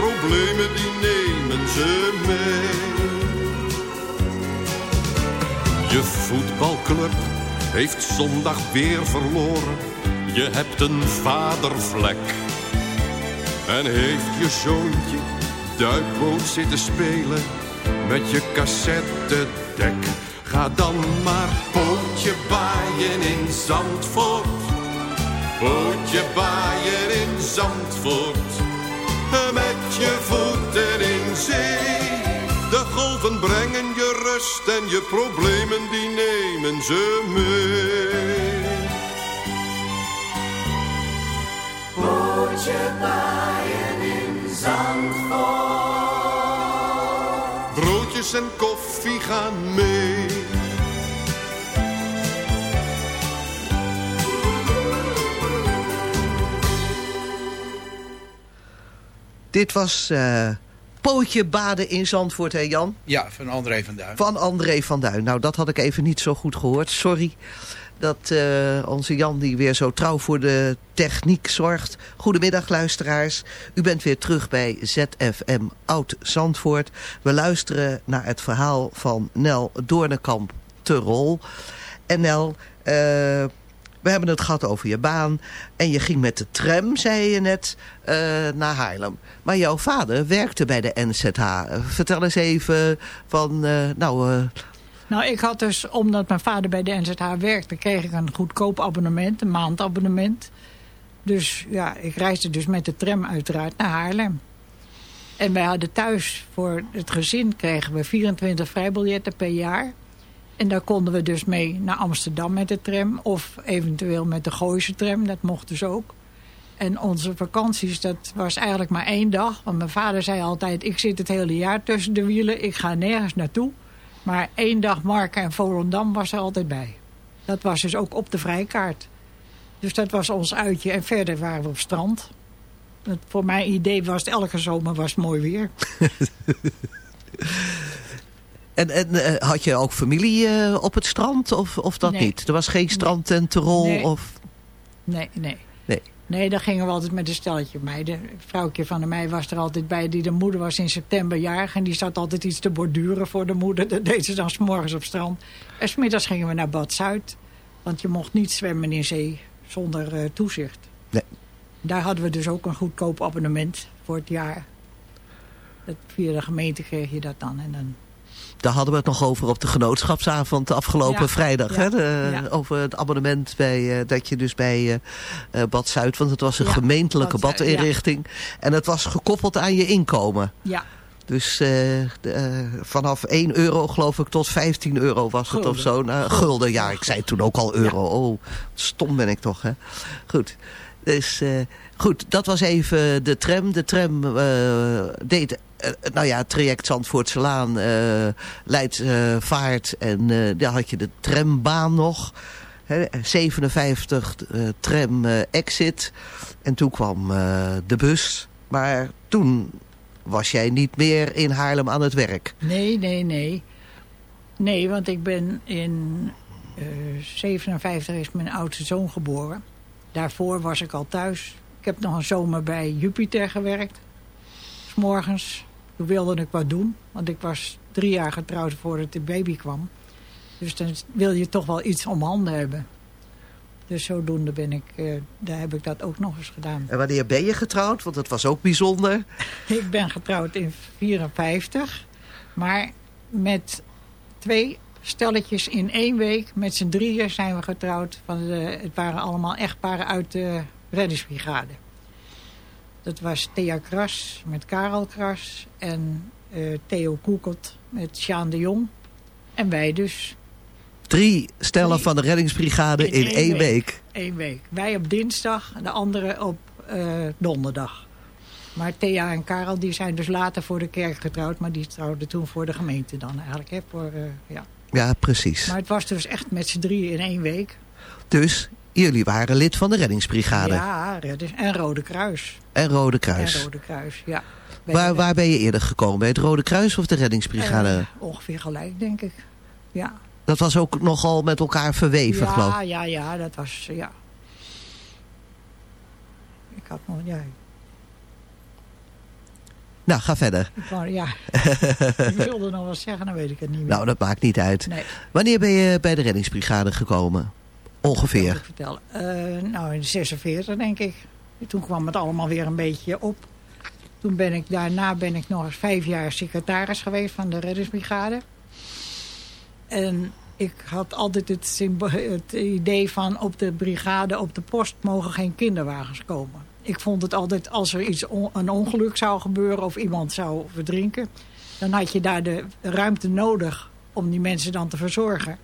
Problemen die nemen ze mee. Je voetbalclub heeft zondag weer verloren. Je hebt een vadervlek. En heeft je zoontje duikboot zitten spelen met je cassettedek. Ga dan maar pootje baaien in Zandvoort. Pootje baaien in Zandvoort. Met je voeten in zee. De golven brengen je rust en je problemen die nemen ze mee. Pootje baaien in Zandvoort. Broodjes en koffie gaan mee. Dit was eh, Pootje Baden in Zandvoort, hè Jan? Ja, van André van Duin. Van André van Duin. Nou, dat had ik even niet zo goed gehoord. Sorry dat eh, onze Jan, die weer zo trouw voor de techniek zorgt. Goedemiddag, luisteraars. U bent weer terug bij ZFM Oud Zandvoort. We luisteren naar het verhaal van Nel Doornekamp te Rol. En Nel, eh, we hebben het gehad over je baan. En je ging met de tram, zei je net, eh, naar Haarlem. Maar jouw vader werkte bij de NZH. Vertel eens even van, eh, nou... eh, Nou, ik had dus, omdat mijn vader bij de NZH werkte... kreeg ik een goedkoop abonnement, een maandabonnement. Dus ja, ik reisde dus met de tram uiteraard naar Haarlem. En wij hadden thuis, voor het gezin kregen we 24 vrijbiljetten per jaar. En daar konden we dus mee naar Amsterdam met de tram. Of eventueel met de Gooise tram, dat mocht dus ook. En onze vakanties, dat was eigenlijk maar één dag. Want mijn vader zei altijd, ik zit het hele jaar tussen de wielen. Ik ga nergens naartoe. Maar één dag Marken en Volendam was er altijd bij. Dat was dus ook op de vrijkaart. Dus dat was ons uitje. En verder waren we op strand. Voor mijn idee was het elke zomer was mooi weer. [LAUGHS] en en eh, had je ook familie eh, op het strand of, of dat Nee. niet? Er was geen strand en Tirol Nee. of... Nee, nee. Nee. Nee, daar gingen we altijd met een stelletje meiden. Een vrouwtje van de mij was er altijd bij die de moeder was in september jarig. En die zat altijd iets te borduren voor de moeder. Dat deed ze dan 's morgens op strand. En smiddags gingen we naar Bad Zuid. Want je mocht niet zwemmen in zee zonder eh, toezicht. Nee. Daar hadden we dus ook een goedkoop abonnement voor het jaar. Dat, via de gemeente kreeg je dat dan. En dan Daar hadden we het nog over op de genootschapsavond afgelopen Ja, vrijdag. ja, hè? De- ja. Over het abonnement bij, eh, dat je dus bij eh, eh, Bad Zuid... want het was een gemeentelijke Bad badinrichting. En het was gekoppeld aan je inkomen. Ja, Dus de, vanaf 1 euro geloof ik tot 15 euro was het of zo. Nou, gulden, ja, ik zei toen ook al euro. Oh, stom ben ik toch, hè. Goed, dus goed, dat was even de tram. De tram eh, deed, nou ja, het traject Zandvoortselaan, eh Leidt eh. En eh, daar had je de trambaan nog. Hè, 57 eh, tram eh, exit. En toen kwam eh, de bus. Maar toen was jij niet meer in Haarlem aan het werk. Nee, nee, nee. Nee, want ik ben in eh 57 is mijn oudste zoon geboren. Daarvoor was ik al thuis. Ik heb nog een zomer bij Jupiter gewerkt. 's morgens. Toen wilde ik wat doen. Want ik was drie jaar getrouwd voordat de baby kwam. Dus dan wil je toch wel iets om handen hebben. Dus zodoende ben ik, eh, daar heb ik dat ook nog eens gedaan. En wanneer ben je getrouwd? Want dat was ook bijzonder. [LAUGHS] Ik ben getrouwd in 54, maar met twee stelletjes in één week. Met z'n drieën zijn we getrouwd. Van de, het waren allemaal echtparen uit de reddingsbrigade. Dat was Thea Kras met Karel Kras en eh, Theo Koekelt met Sjaan de Jong. En wij dus Drie stellen van de reddingsbrigade in, één week. Eén week. Wij op dinsdag, de anderen op eh, donderdag. Maar Thea en Karel die zijn dus later voor de kerk getrouwd. Maar die trouwden toen voor de gemeente dan eigenlijk. Hè, voor, eh, ja. Ja, precies. Maar het was dus echt met z'n drieën in één week. Dus jullie waren lid van de reddingsbrigade. Ja, en Rode Kruis. En Rode Kruis. En Rode Kruis, ja. Bij Waar, de- waar ben je eerder gekomen? Bij het Rode Kruis of de reddingsbrigade? eh, ongeveer gelijk, denk ik. Ja, Dat was ook nogal met elkaar verweven, geloof ja, ik. ja, ja, dat was, ja. Ik had nog, ja, Nou, ga verder. ja. [LAUGHS] ik wilde nog wat zeggen, dan weet ik het niet meer. Nou, dat maakt niet uit. Nee. Wanneer ben je bij de reddingsbrigade gekomen? Ongeveer. Eh, nou, in 46 denk ik. Toen kwam het allemaal weer een beetje op. Toen ben ik, daarna ben ik nog eens vijf jaar secretaris geweest van de reddingsbrigade. En ik had altijd het, idee van op de brigade, op de post mogen geen kinderwagens komen. Ik vond het altijd, als er iets een ongeluk zou gebeuren of iemand zou verdrinken... dan had je daar de ruimte nodig om die mensen dan te verzorgen.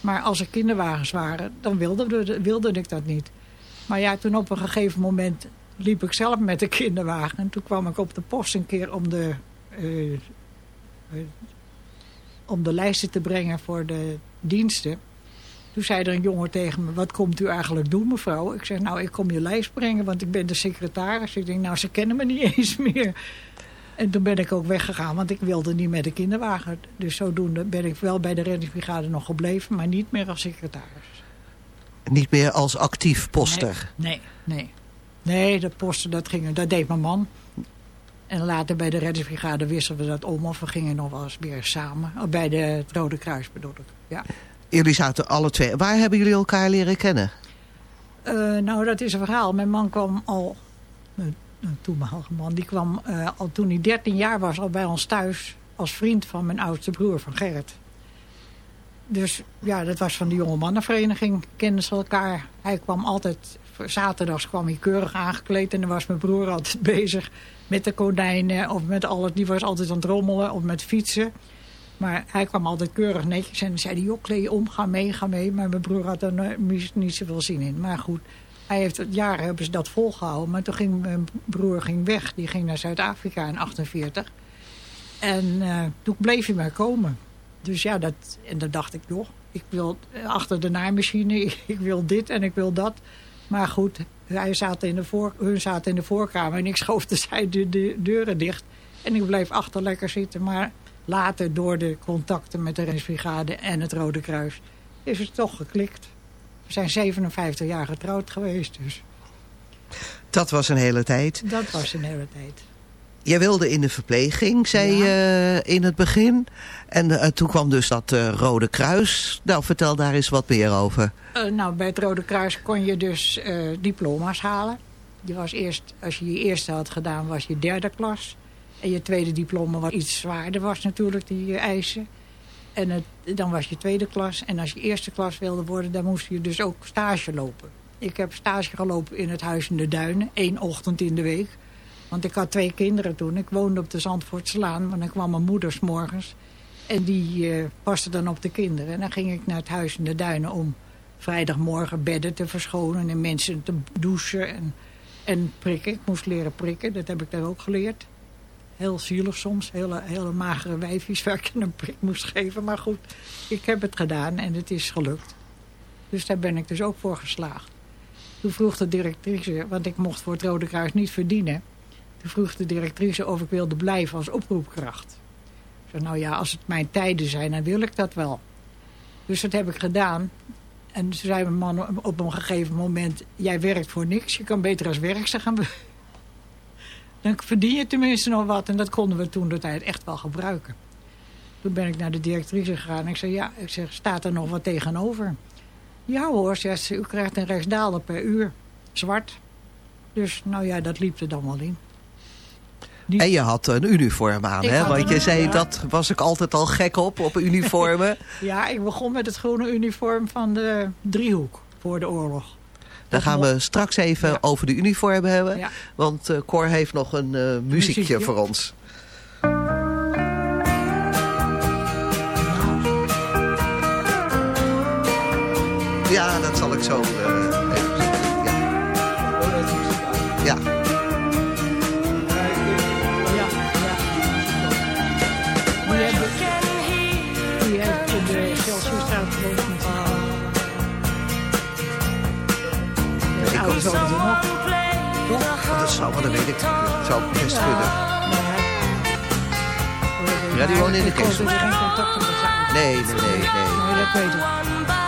Maar als er kinderwagens waren, dan wilde, wilde ik dat niet. Maar ja, toen op een gegeven moment liep ik zelf met de kinderwagen. En toen kwam ik op de post een keer om de, eh, eh, om de lijsten te brengen voor de diensten. Toen zei er een jongen tegen me, wat komt u eigenlijk doen mevrouw? Ik zeg, nou ik kom je lijst brengen, want ik ben de secretaris. Ik denk, nou ze kennen me niet [LAUGHS] eens meer. En toen ben ik ook weggegaan, want ik wilde niet met de kinderwagen. Dus zodoende ben ik wel bij de reddingsbrigade nog gebleven, maar niet meer als secretaris. Niet meer als actief poster. Nee, nee. Nee, dat posten, dat, ging, dat deed mijn man. En later bij de reddingsbrigade wisselden we dat om. Of we gingen nog wel eens weer samen. Oh, Bij de het Rode Kruis bedoel ik. Ja. Jullie zaten alle twee. Waar hebben jullie elkaar leren kennen? Eh, nou, dat is een verhaal. Mijn man kwam al... Mijn toenmalige man, die kwam eh, al toen hij 13 jaar was... al bij ons thuis als vriend van mijn oudste broer, van Gerrit. Dus ja, dat was van de jonge mannenvereniging. Kenden ze elkaar. Hij kwam altijd... Zaterdags kwam hij keurig aangekleed... en dan was mijn broer altijd [LAUGHS] bezig met de konijnen... of met alles. Die was altijd aan het rommelen of met fietsen. Maar hij kwam altijd keurig netjes en zei hij... joh, je om, ga mee, ga mee. Maar mijn broer had er niet zoveel zin in. Maar goed, hij heeft jaren hebben ze dat volgehouden. Maar toen ging mijn broer ging weg. Die ging naar Zuid-Afrika in 48. En eh, toen bleef hij maar komen. Dus ja, dat, en dan dacht ik, joh, ik wil achter de naaimachine, [LAUGHS] ik wil dit en ik wil dat. Maar goed, hij zat in de voor, hun zaten in de voorkamer en ik schoof de, [LAUGHS] de, de deuren dicht. En ik bleef achter lekker zitten. Maar later door de contacten met de reddingsbrigade en het Rode Kruis is het toch geklikt. We zijn 57 jaar getrouwd geweest, dus Dat was een hele tijd. dat was een hele tijd. Jij wilde in de verpleging, zei je in het begin. En eh, toen kwam dus dat eh, Rode Kruis. Nou, vertel daar eens wat meer over. Eh, nou, bij het Rode Kruis kon je dus eh, diploma's halen. Je was eerst, als je je eerste had gedaan, was je derde klas. En je tweede diploma was iets zwaarder, was natuurlijk die eh, eisen. En dan was je tweede klas. En als je eerste klas wilde worden, dan moest je dus ook stage lopen. Ik heb stage gelopen in het Huis in de Duinen, één ochtend in de week. Want ik had twee kinderen toen. Ik woonde op de Zandvoortslaan, maar dan kwam mijn moeder morgens. En die eh, paste dan op de kinderen. En dan ging ik naar het Huis in de Duinen om vrijdagmorgen bedden te verschonen... en mensen te douchen en, en prikken. Ik moest leren prikken, dat heb ik daar ook geleerd. Heel zielig soms, hele, hele magere wijfjes waar ik een prik moest geven. Maar goed, ik heb het gedaan en het is gelukt. Dus daar ben ik dus ook voor geslaagd. Toen vroeg de directrice, want ik mocht voor het Rode Kruis niet verdienen... toen vroeg de directrice of ik wilde blijven als oproepkracht. Ik zei, nou ja, als het mijn tijden zijn, dan wil ik dat wel. Dus dat heb ik gedaan. En toen zei mijn man op een gegeven moment... jij werkt voor niks, je kan beter als werkster gaan... dan verdien je tenminste nog wat. En dat konden we toen de tijd echt wel gebruiken. Toen ben ik naar de directrice gegaan en ik zei... ja, ik zeg, staat er nog wat tegenover? Ja hoor, zegt ze, u krijgt een rechtsdaler per uur. Zwart. Dus nou ja, dat liep er dan wel in. En je had een uniform aan, Ik hè? Want je zei, ja. dat was ik altijd al gek op, op uniformen. [LAUGHS] Ja, ik begon met het groene uniform van de driehoek voor de oorlog. Daar gaan we straks even over de uniformen hebben. Ja. Want eh, Cor heeft nog een eh, muziekje Muziekje. voor ons. Ja, dat zal ik zo eh, even ja. Ja, Nog. Toch? Dat zou dat weet ik. Dat zou best kunnen. Ja, die woont in de. Nee, nee, nee, nee. Nee, dat weet ik.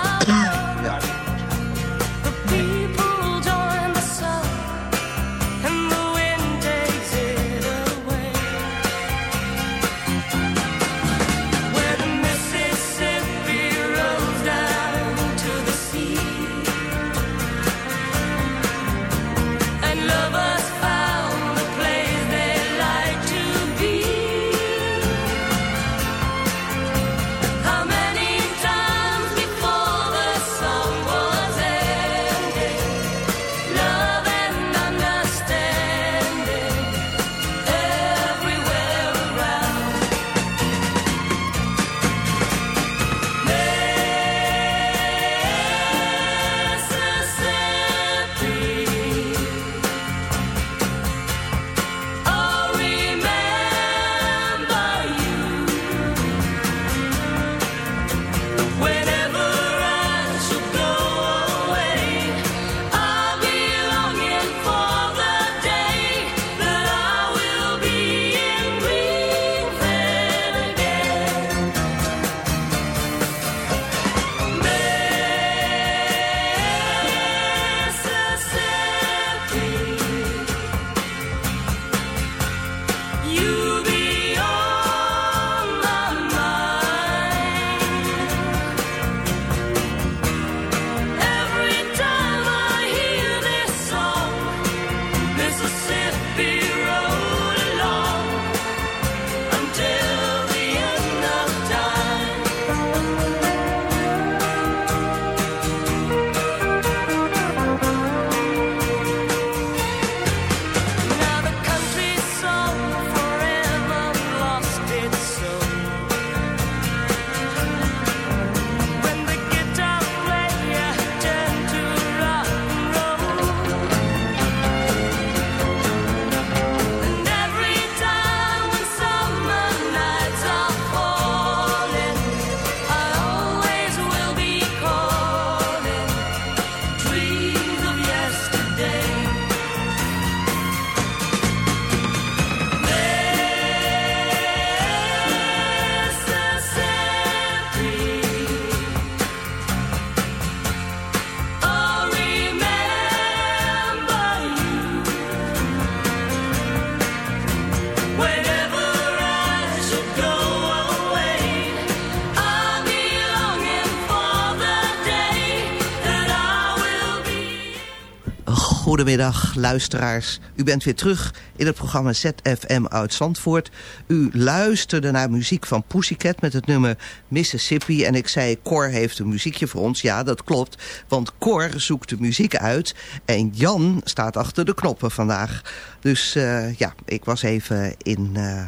Goedemiddag, luisteraars. U bent weer terug in het programma ZFM uit Zandvoort. U luisterde naar muziek van Pussycat met het nummer Mississippi. En ik zei, Cor heeft een muziekje voor ons. Ja, dat klopt, want Cor zoekt de muziek uit. En Jan staat achter de knoppen vandaag. Dus eh, ja, ik was even in... eh,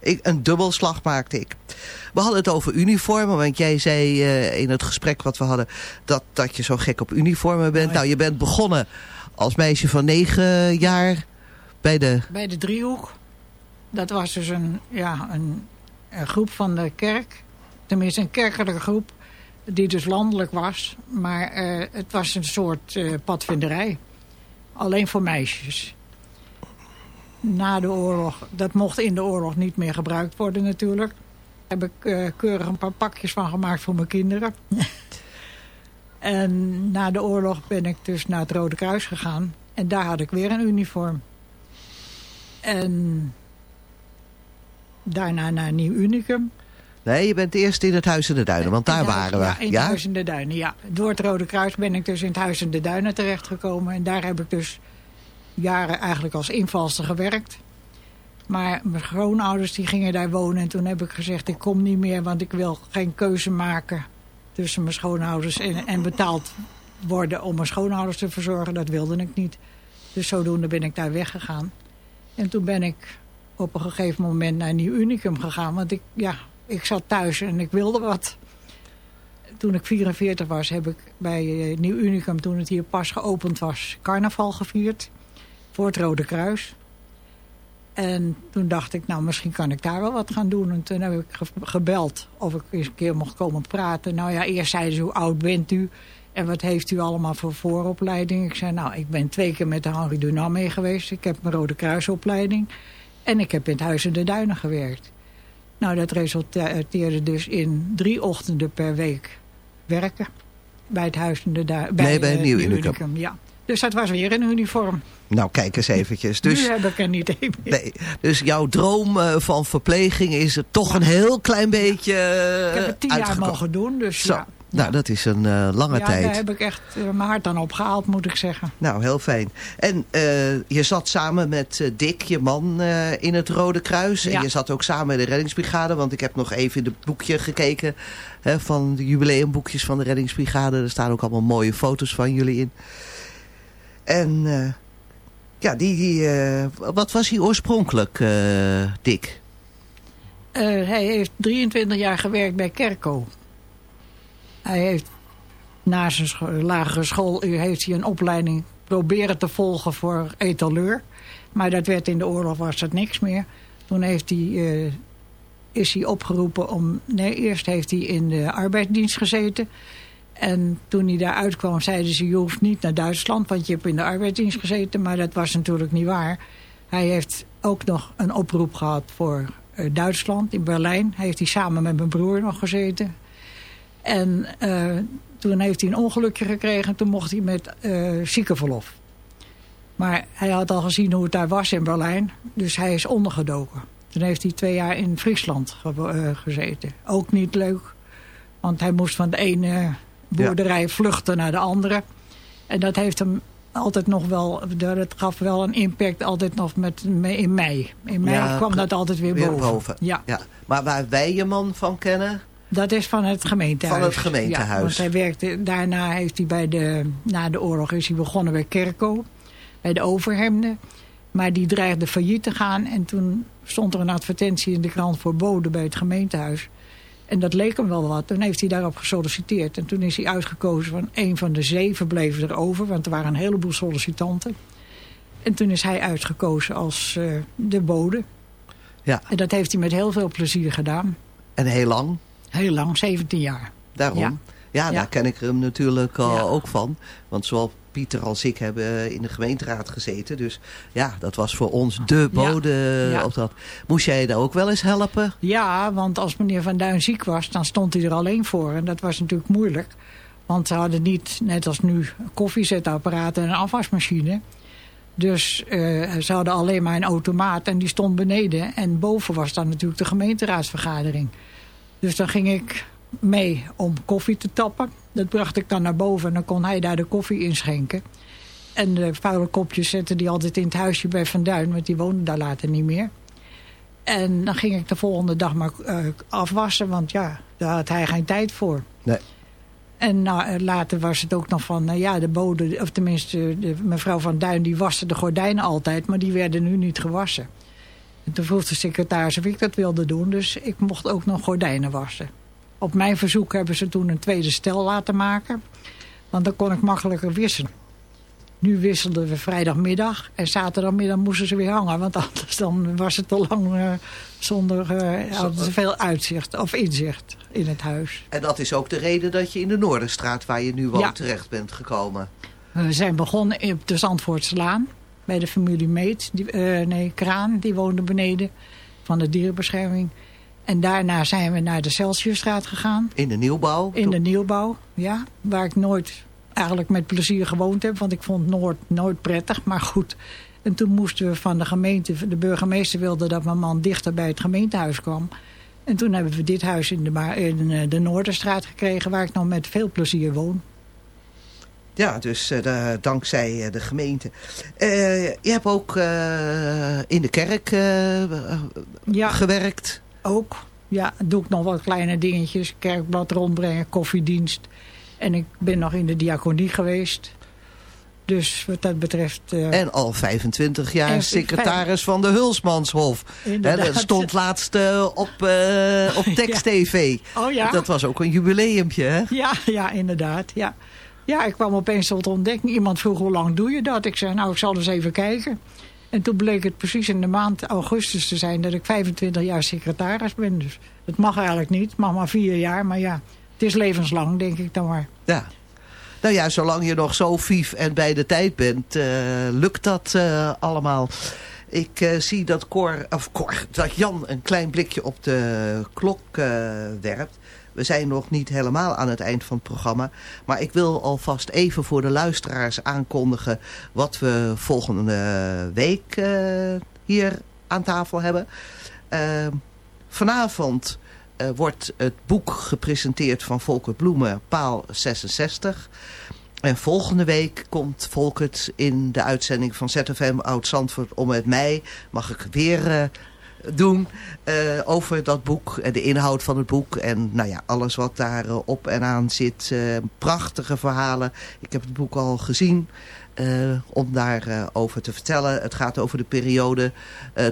ik, een dubbelslag maakte ik. We hadden het over uniformen, want jij zei eh, in het gesprek wat we hadden... Dat, dat je zo gek op uniformen bent. Nou, je bent begonnen als meisje van negen jaar bij de... Bij de driehoek. Dat was dus een, ja, een, een groep van de kerk. Tenminste een kerkelijke groep. Die dus landelijk was. Maar eh, het was een soort eh, padvinderij. Alleen voor meisjes. Na de oorlog. Dat mocht in de oorlog niet meer gebruikt worden natuurlijk. Daar heb ik eh, keurig een paar pakjes van gemaakt voor mijn kinderen. [LAUGHS] en na de oorlog ben ik dus naar het Rode Kruis gegaan. En daar had ik weer een uniform. En daarna naar Nieuw Unicum. Nee, je bent eerst in het Huis in de Duinen, want daar huis- waren we. Ja, in het Huis in de Duinen, ja. Door het Rode Kruis ben ik dus in het Huis in de Duinen terechtgekomen. En daar heb ik dus jaren eigenlijk als invalster gewerkt. Maar mijn schoonouders die gingen daar wonen. En toen heb ik gezegd, ik kom niet meer, want ik wil geen keuze maken tussen mijn schoonouders en, en betaald worden om mijn schoonouders te verzorgen. Dat wilde ik niet. Dus zodoende ben ik daar weggegaan. En toen ben ik op een gegeven moment naar Nieuw Unicum gegaan. Want ik, ja, ik zat thuis en ik wilde wat. Toen ik 44 was, heb ik bij eh, Nieuw Unicum, toen het hier pas geopend was, carnaval gevierd. Voor het Rode Kruis. En toen dacht ik, nou misschien kan ik daar wel wat gaan doen. En toen heb ik ge- gebeld of ik eens een keer mocht komen praten. Nou ja, eerst zeiden ze, hoe oud bent u? En wat heeft u allemaal voor vooropleiding? Ik zei, nou, ik ben twee keer met de Henri Dunant mee geweest. Ik heb mijn Rode Kruisopleiding. En ik heb in het Huis in de Duinen gewerkt. Nou, dat resulteerde dus in drie ochtenden per week werken. Bij het Huis in de Duinen. Nee, bij Nieuw Unicum. Ja. Dus dat was weer een uniform. Nou, kijk eens eventjes. Dus, nu heb ik er niet meer. nee, dus jouw droom eh, van verpleging is er toch een heel klein beetje Ik heb het tien jaar mogen doen, dus Zo. ja. Nou, dat is een eh, lange ja, tijd. daar heb ik echt eh, mijn hart aan opgehaald, moet ik zeggen. Nou, heel fijn. En je zat samen met Dick, je man, in het Rode Kruis. En Ja. je zat ook samen in de reddingsbrigade. Want ik heb nog even in het boekje gekeken hè, van de jubileumboekjes van de reddingsbrigade. Er staan ook allemaal mooie foto's van jullie in. En eh, ja, die, die, eh, wat was hij oorspronkelijk, eh, Dick? Hij heeft 23 jaar gewerkt bij Kerko. Hij heeft na zijn lagere school heeft hij een opleiding proberen te volgen voor etaleur. Maar dat werd in de oorlog was dat niks meer. Toen heeft hij, is hij opgeroepen om... Nee, eerst heeft hij in de arbeidsdienst gezeten. En toen hij daar uitkwam zeiden ze... je hoeft niet naar Duitsland, want je hebt in de arbeidsdienst gezeten. Maar dat was natuurlijk niet waar. Hij heeft ook nog een oproep gehad voor eh, Duitsland. In Berlijn heeft hij samen met mijn broer nog gezeten. En eh, toen heeft hij een ongelukje gekregen. Toen mocht hij met eh ziekenverlof. Maar hij had al gezien hoe het daar was in Berlijn. Dus hij is ondergedoken. Toen heeft hij twee jaar in Friesland ge- gezeten. Ook niet leuk. Want hij moest van de ene boerderij vluchten naar de andere. En dat heeft hem altijd nog wel... Dat gaf wel een impact altijd nog met, in mei. In mei Ja, kwam dat altijd weer, weer boven. boven. Ja. Ja. Maar waar wij je man van kennen... Dat is van het gemeentehuis. Van het gemeentehuis. Ja, want hij werkte, daarna heeft hij bij de, na de oorlog is hij begonnen bij Kerko. Bij de overhemden. Maar die dreigde failliet te gaan. En toen stond er een advertentie in de krant voor boden bij het gemeentehuis. En dat leek hem wel wat. Toen heeft hij daarop gesolliciteerd. En toen is hij uitgekozen van een van de zeven bleven er over. Want er waren een heleboel sollicitanten. En toen is hij uitgekozen als eh, de bode. Ja. En dat heeft hij met heel veel plezier gedaan. En heel lang. Heel lang, 17 jaar. Daarom. Ja, Ja. daar ken ik hem natuurlijk al Ja. ook van. Want zowel Pieter als ik hebben eh, in de gemeenteraad gezeten. Dus ja, dat was voor ons de bode Ja. op dat. Moest jij daar ook wel eens helpen? Ja, want als meneer Van Duin ziek was, dan stond hij er alleen voor. En dat was natuurlijk moeilijk. Want ze hadden niet, net als nu, koffiezetapparaten en een afwasmachine. Dus eh, ze hadden alleen maar een automaat en die stond beneden. En boven was dan natuurlijk de gemeenteraadsvergadering. Dus dan ging ik mee om koffie te tappen. Dat bracht ik dan naar boven en dan kon hij daar de koffie inschenken. En de vuile kopjes zette die altijd in het huisje bij Van Duin, want die woonde daar later niet meer. En dan ging ik de volgende dag maar eh, afwassen, want ja, daar had hij geen tijd voor. Nee. En nou, eh, later was het ook nog van, eh, ja, de bode, of tenminste de, mevrouw Van Duin, die waste de gordijnen altijd, maar die werden nu niet gewassen. En toen vroeg de secretaris of ik dat wilde doen, dus ik mocht ook nog gordijnen wassen. Op mijn verzoek hebben ze toen een tweede stel laten maken, want dan kon ik makkelijker wisselen. Nu wisselden we vrijdagmiddag en zaterdagmiddag moesten ze weer hangen. Want anders dan was het te lang eh, zonder eh, hadden ze veel uitzicht of inzicht in het huis. En dat is ook de reden dat je in de Noorderstraat, waar je nu woont, Ja. terecht bent gekomen. We zijn begonnen op de Zandvoortslaan bij de familie Meet, die, eh, nee, Kraan, die woonde beneden van de dierenbescherming. En daarna zijn we naar de Celsiusstraat gegaan. In de nieuwbouw. In de nieuwbouw, ja. Waar ik nooit eigenlijk met plezier gewoond heb. Want ik vond Noord nooit prettig, maar goed. En toen moesten we van de gemeente... De burgemeester wilde dat mijn man dichter bij het gemeentehuis kwam. En toen hebben we dit huis in de, in eh, de Noorderstraat gekregen... waar ik nog met veel plezier woon. Ja, dus eh, de- dankzij eh, de gemeente. Je hebt ook in de kerk Ja. gewerkt. Ook. Ja, doe ik nog wat kleine dingetjes. Kerkblad rondbrengen, koffiedienst. En ik ben nog in de diaconie geweest. Dus wat dat betreft... eh, En al 25 jaar En secretaris van de Hulsmanshof. Inderdaad. dat stond laatst eh, op, eh, op [LAUGHS] Text TV. Oh ja? Dat was ook een jubileumpje, hè? Ja, ja, inderdaad. Ja. ja, ik kwam opeens tot ontdekking. Iemand vroeg hoe lang doe je dat? Ik zei, nou, ik zal eens even kijken. En toen bleek het precies in de maand augustus te zijn... dat ik 25 jaar secretaris ben. Dus het mag eigenlijk niet. Het mag maar vier jaar. Maar ja, het is levenslang, denk ik dan maar. Ja. Nou ja, zolang je nog zo vief en bij de tijd bent, eh, lukt dat eh, allemaal. Ik eh, zie dat, Cor, of Cor, dat Jan een klein blikje op de klok werpt. We zijn nog niet helemaal aan het eind van het programma. Maar ik wil alvast even voor de luisteraars aankondigen... wat we volgende week eh, hier aan tafel hebben. Eh, vanavond eh, wordt het boek gepresenteerd van Volkert Bloemen, Paal 66. En volgende week komt Volkert in de uitzending van ZFM Oud-Zandvoort om met mij, mag ik weer eh, doen, eh, over dat boek en de inhoud van het boek. En nou ja, alles wat daar eh, op en aan zit. Eh, prachtige verhalen. Ik heb het boek al gezien. om daarover over te vertellen. Het gaat over de periode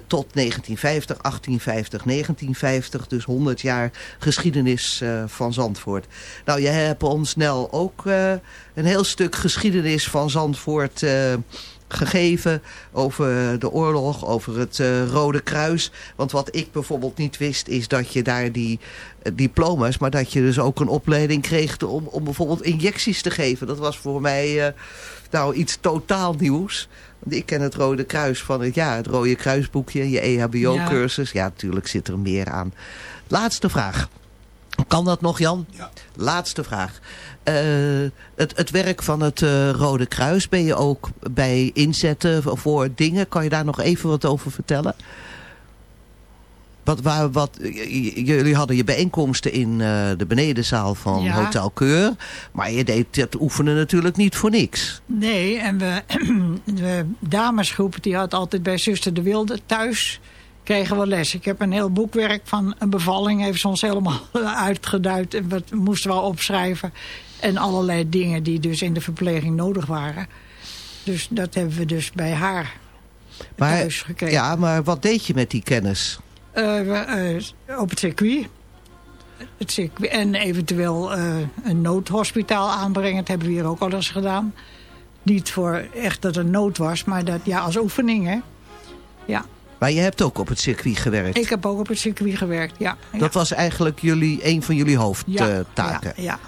tot 1950, 1850, 1950. Dus 100 jaar geschiedenis van Zandvoort. Nou, je hebt ons snel ook een heel stuk geschiedenis van Zandvoort gegeven over de oorlog, over het eh, Rode Kruis. Want wat ik bijvoorbeeld niet wist is dat je daar die eh, diploma's, maar dat je dus ook een opleiding kreeg om, om bijvoorbeeld injecties te geven. Dat was voor mij eh, nou iets totaal nieuws. Want ik ken het Rode Kruis van het, ja, het Rode Kruisboekje, je EHBO-cursus. Ja. natuurlijk zit er meer aan. Laatste vraag. Kan dat nog, Jan? Ja. Laatste vraag. Eh, het, het werk van het eh, Rode Kruis, ben je ook bij inzetten voor dingen? Kan je daar nog even wat over vertellen? Wat, waar, wat, jullie hadden je bijeenkomsten in eh, de benedenzaal van Ja. Hotel Keur. Maar je deed het oefenen natuurlijk niet voor niks. Nee, en we, [CLEARS THROAT] de damesgroep die had altijd bij zuster De Wilde thuis kregen we les. Ik heb een heel boekwerk van een bevalling, heeft ze ons helemaal [LAUGHS] uitgeduid. En wat moesten we al opschrijven. En allerlei dingen die dus in de verpleging nodig waren. Dus dat hebben we dus bij haar Maar, thuis gekregen. ja, maar wat deed je met die kennis? Eh, we, eh, op het circuit. het circuit. En eventueel eh, een noodhospitaal aanbrengen. Dat hebben we hier ook al eens gedaan. Niet voor echt dat er nood was, maar dat, ja, als oefening. Hè? Ja. Maar je hebt ook op het circuit gewerkt. Ik heb ook op het circuit gewerkt, ja. ja. Dat was eigenlijk jullie, een van jullie ja, hoofdtaken. Ja, ja.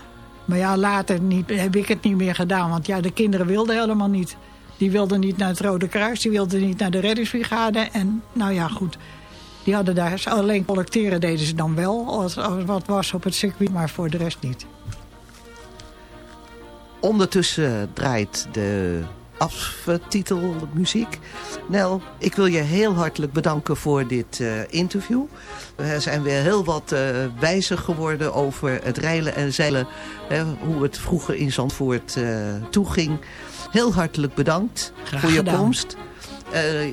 Maar ja, later niet, heb ik het niet meer gedaan. Want ja, de kinderen wilden helemaal niet. Die wilden niet naar het Rode Kruis. Die wilden niet naar de reddingsbrigade. En nou ja, goed. Die hadden daar alleen collecteren deden ze dan wel. Als, als wat was op het circuit, maar voor de rest niet. Ondertussen draait de aftitelmuziek. muziek. Nel, ik wil je heel hartelijk bedanken voor dit eh, interview. We zijn weer heel wat eh, wijzer geworden over het reilen en zeilen. Hè, hoe het vroeger in Zandvoort eh, toeging. Heel hartelijk bedankt Graag voor je gedaan. komst.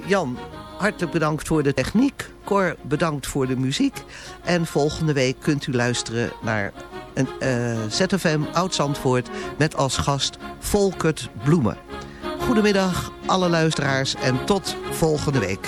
Jan, hartelijk bedankt voor de techniek. Cor, bedankt voor de muziek. En volgende week kunt u luisteren naar een ZFM Oud-Zandvoort... met als gast Volkert Bloemen. Goedemiddag, alle luisteraars, en tot volgende week.